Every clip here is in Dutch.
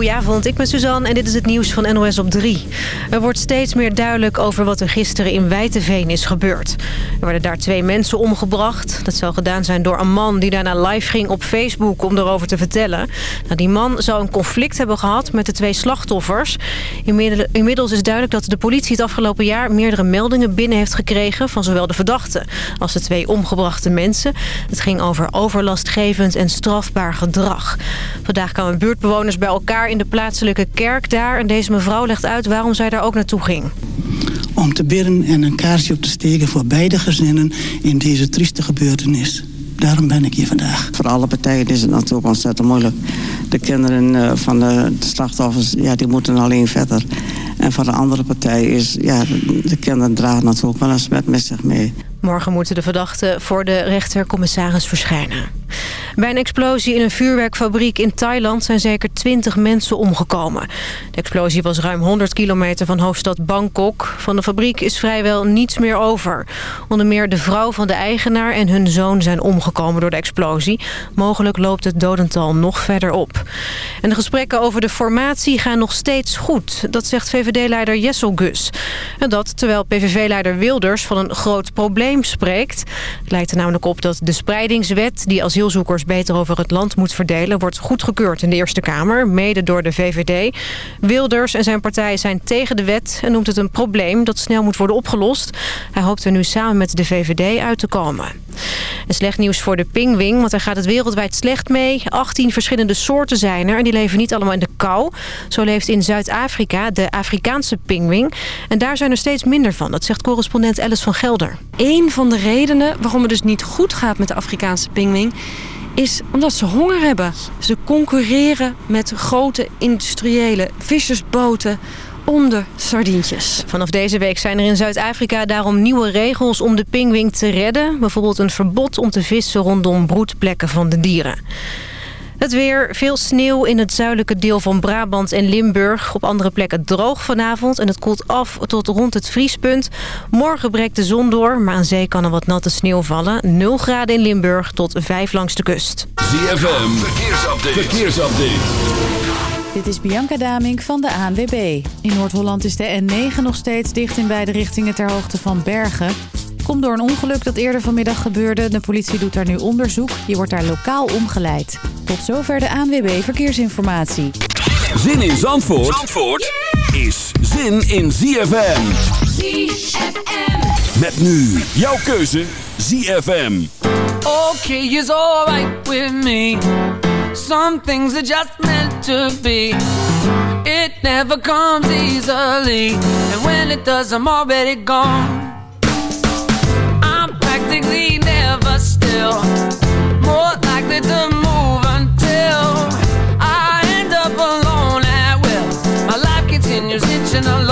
Goedenavond, ik ben Suzanne en dit is het nieuws van NOS op 3. Er wordt steeds meer duidelijk over wat er gisteren in Wijtenveen is gebeurd. Er werden daar twee mensen omgebracht. Dat zou gedaan zijn door een man die daarna live ging op Facebook om erover te vertellen. Nou, die man zou een conflict hebben gehad met de twee slachtoffers. Inmiddels is duidelijk dat de politie het afgelopen jaar meerdere meldingen binnen heeft gekregen... van zowel de verdachte als de twee omgebrachte mensen. Het ging over overlastgevend en strafbaar gedrag. Vandaag kwamen buurtbewoners bij elkaar in de plaatselijke kerk daar. En deze mevrouw legt uit waarom zij daar ook naartoe ging. Om te bidden en een kaarsje op te steken voor beide gezinnen in deze trieste gebeurtenis. Daarom ben ik hier vandaag. Voor alle partijen is het natuurlijk ontzettend moeilijk. De kinderen eh, van de slachtoffers, ja, die moeten alleen verder. En voor de andere partij is, ja, de kinderen dragen natuurlijk wel een smet met zich mee. Morgen moeten de verdachten voor de rechtercommissaris verschijnen. Bij een explosie in een vuurwerkfabriek in Thailand zijn zeker 20 mensen omgekomen. De explosie was ruim 100 kilometer van hoofdstad Bangkok. Van de fabriek is vrijwel niets meer over. Onder meer de vrouw van de eigenaar en hun zoon zijn omgekomen door de explosie. Mogelijk loopt het dodental nog verder op. En de gesprekken over de formatie gaan nog steeds goed. Dat zegt VVD-leider Jessel Gus. En dat terwijl PVV-leider Wilders van een groot probleem spreekt. Het lijkt er namelijk op dat de spreidingswet... die asielzoekers beter over het land moet verdelen... wordt goedgekeurd in de Eerste Kamer, mede door de VVD. Wilders en zijn partij zijn tegen de wet en noemt het een probleem... dat snel moet worden opgelost. Hij hoopt er nu samen met de VVD uit te komen. En slecht nieuws voor de pingwing, want daar gaat het wereldwijd slecht mee. 18 verschillende soorten zijn er en die leven niet allemaal in de kou. Zo leeft in Zuid-Afrika de Afrikaanse pingwing. En daar zijn er steeds minder van, dat zegt correspondent Alice van Gelder. Eén van de redenen waarom het dus niet goed gaat met de Afrikaanse pingwing is omdat ze honger hebben. Ze concurreren met grote industriële vissersboten onder sardientjes. Vanaf deze week zijn er in Zuid-Afrika daarom nieuwe regels om de pingwing te redden. Bijvoorbeeld een verbod om te vissen rondom broedplekken van de dieren. Het weer, veel sneeuw in het zuidelijke deel van Brabant en Limburg. Op andere plekken droog vanavond en het koelt af tot rond het vriespunt. Morgen breekt de zon door, maar aan zee kan er wat natte sneeuw vallen. 0 graden in Limburg tot 5 langs de kust. ZFM, verkeersupdate. verkeersupdate. Dit is Bianca Damink van de ANWB. In Noord-Holland is de N9 nog steeds dicht in beide richtingen ter hoogte van Bergen. Komt door een ongeluk dat eerder vanmiddag gebeurde. De politie doet daar nu onderzoek. Je wordt daar lokaal omgeleid. Tot zover de ANWB Verkeersinformatie. Zin in Zandvoort, Zandvoort is zin in ZFM. ZFM. Met nu jouw keuze ZFM. Okay is alright with me. Some things are just meant to be. It never comes easily. And when it does, I'm already gone. Still. More likely to move until I end up alone at will. My life continues inching along.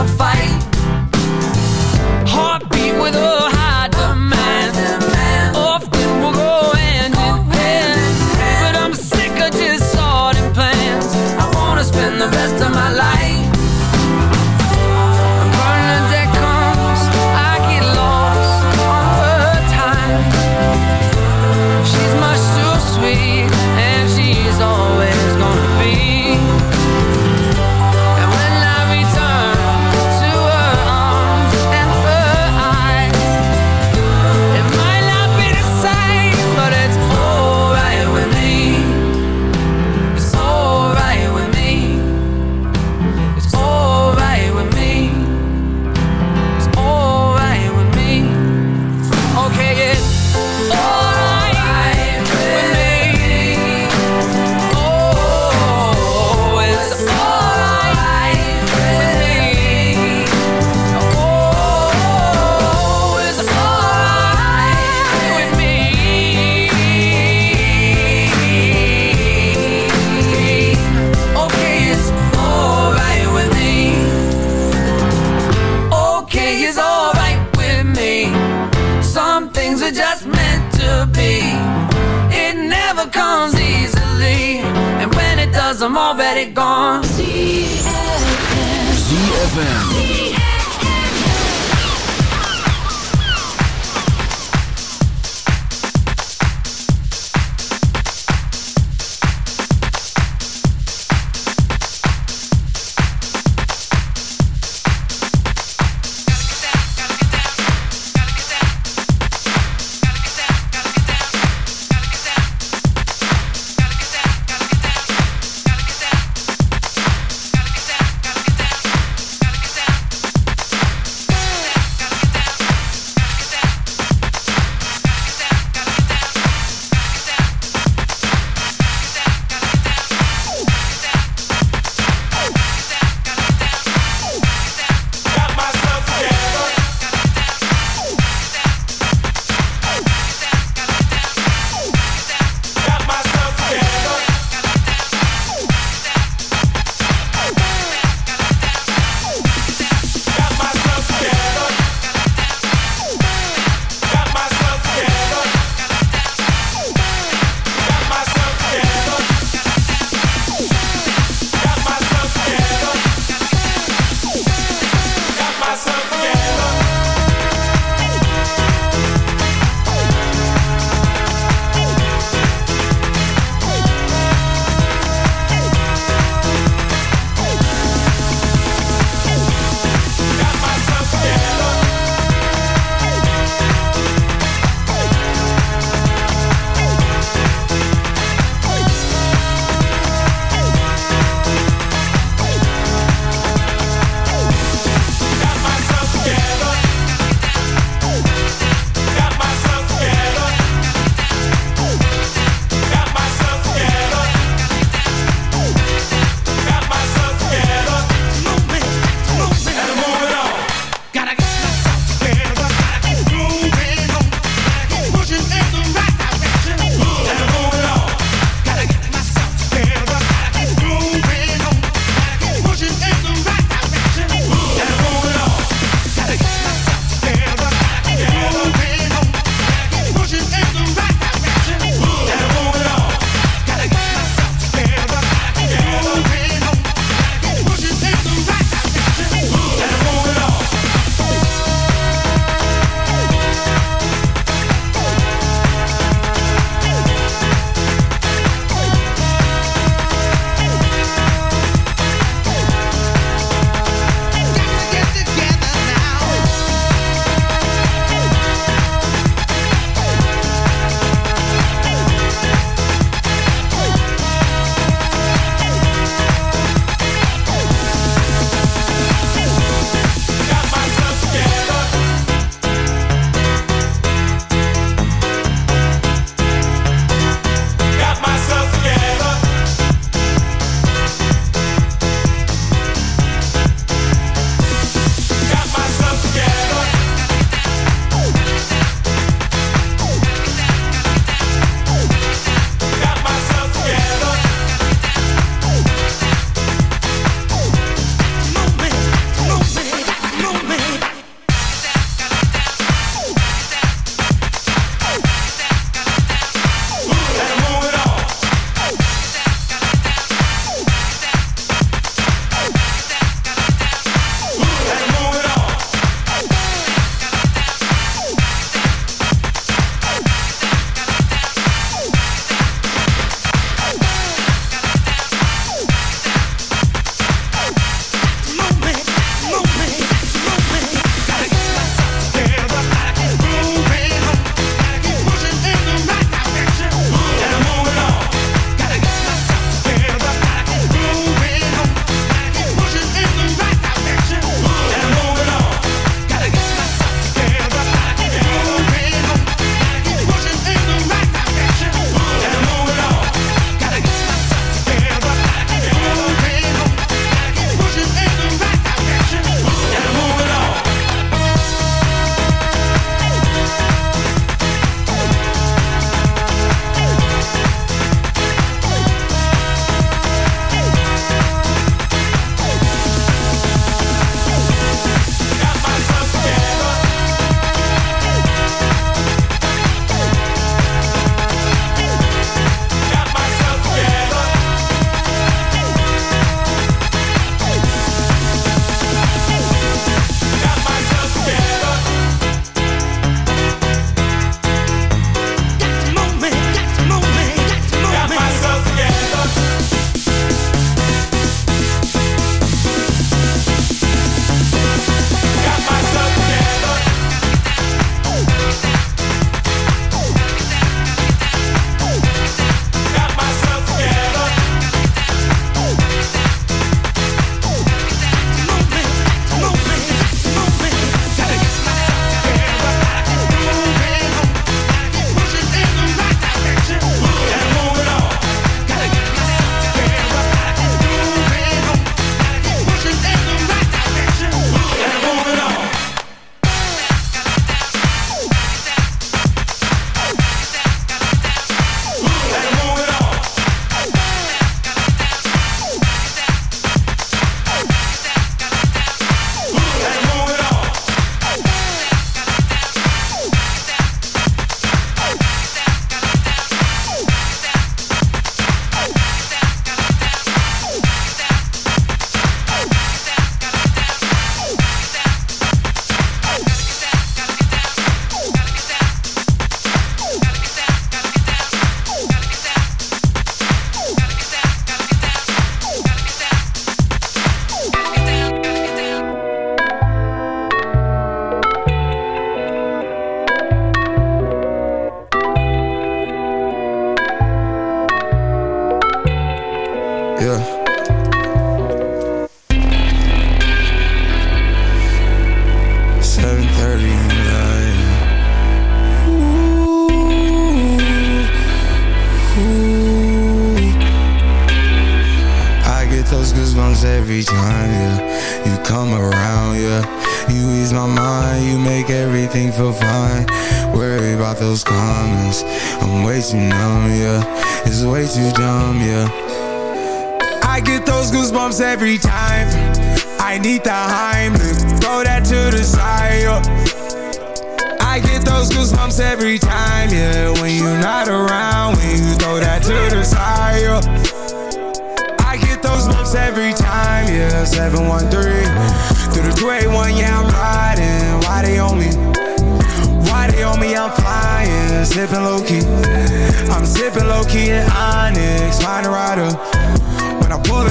a fight.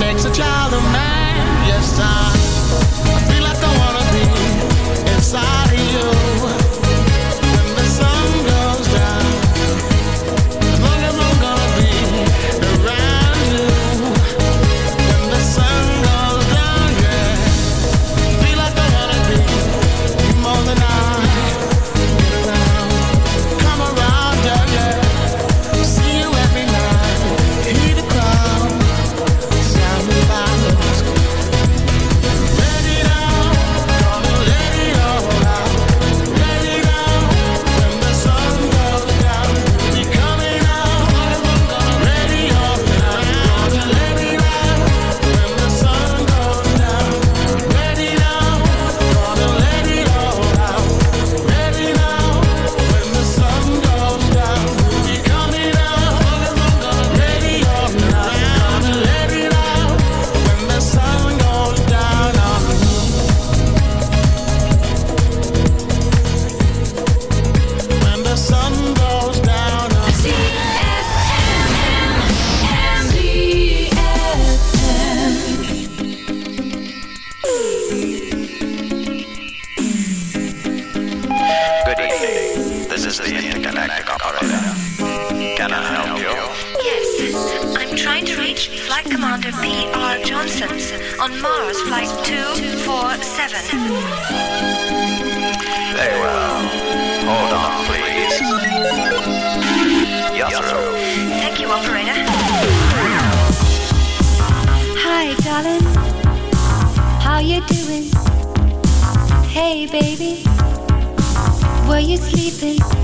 makes a child of man. Yes, I. you sleeping?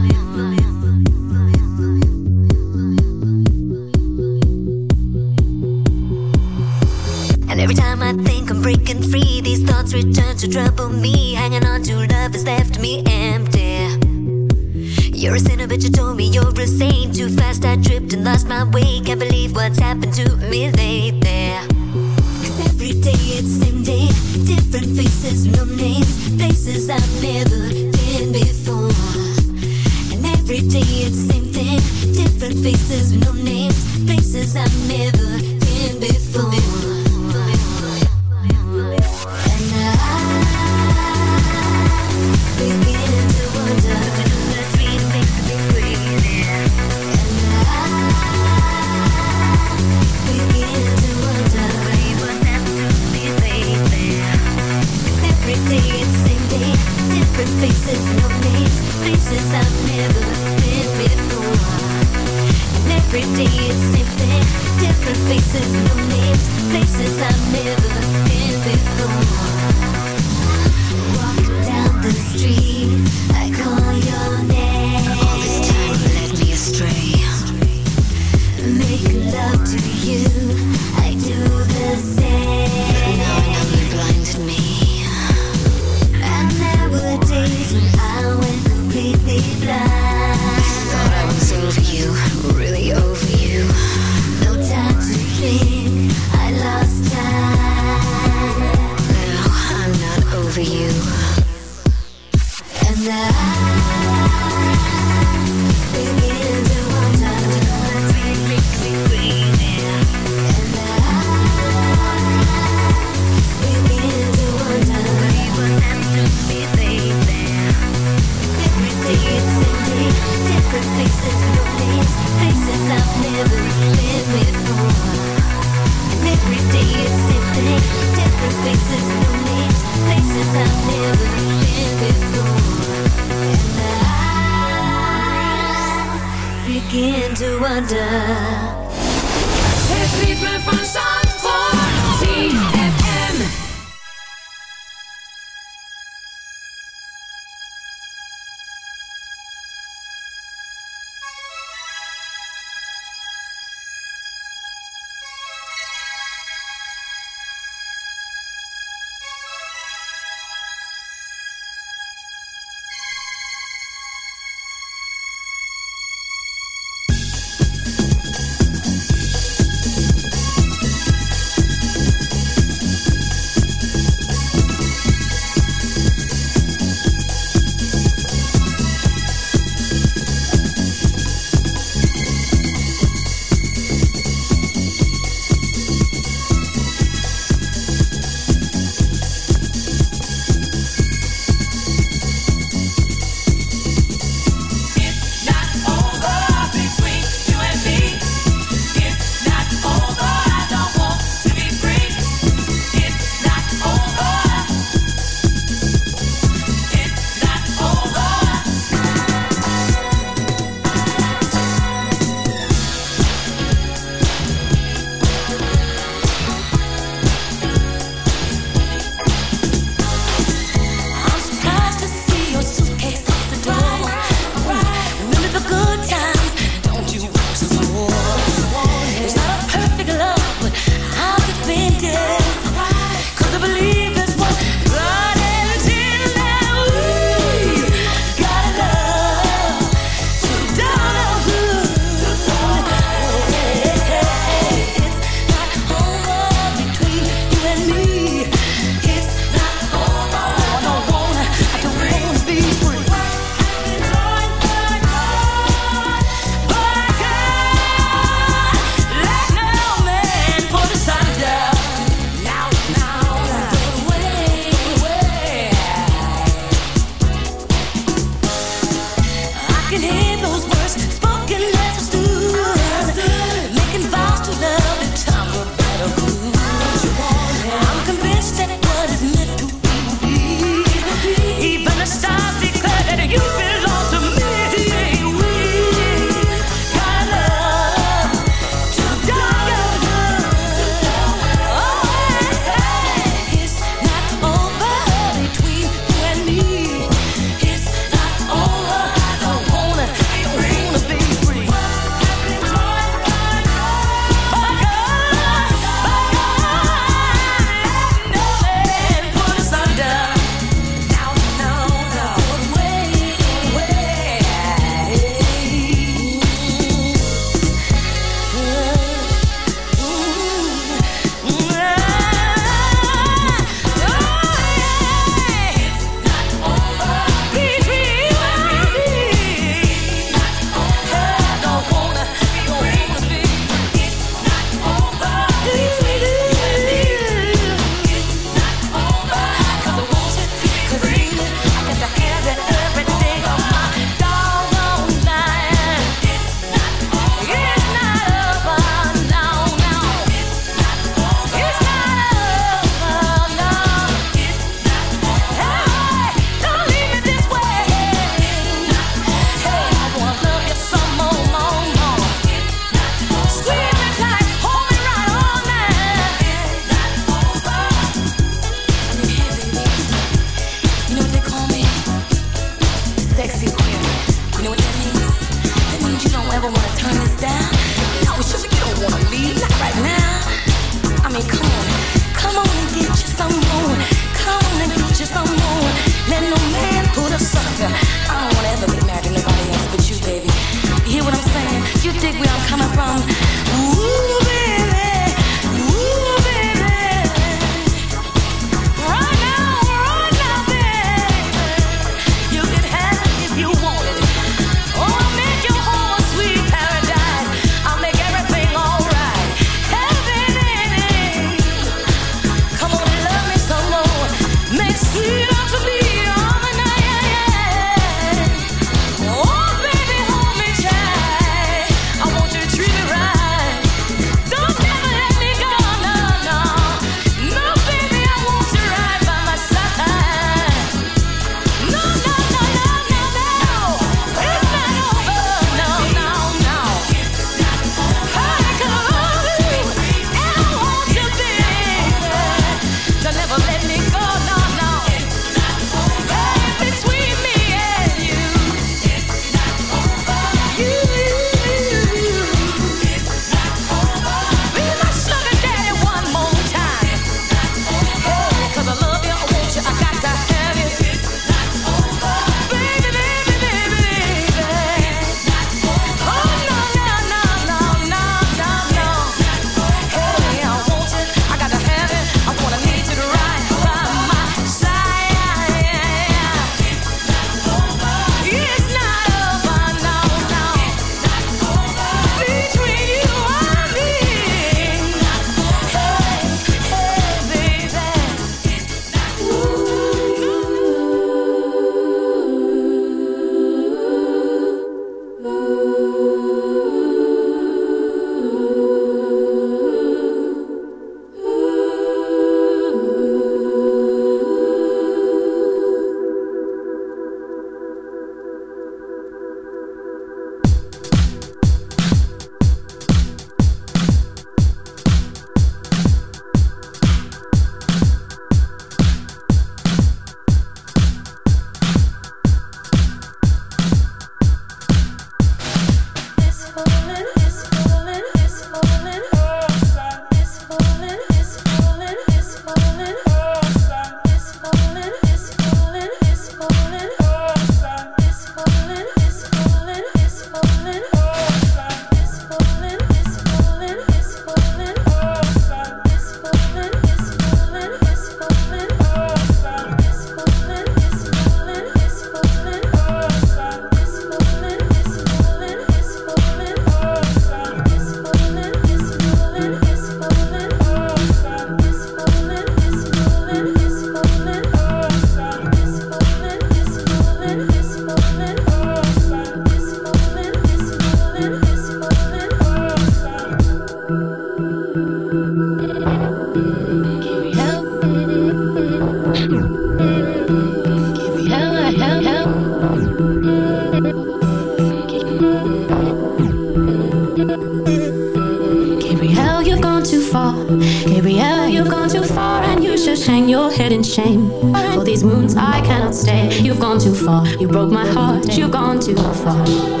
Far. You broke my heart. You've gone too far.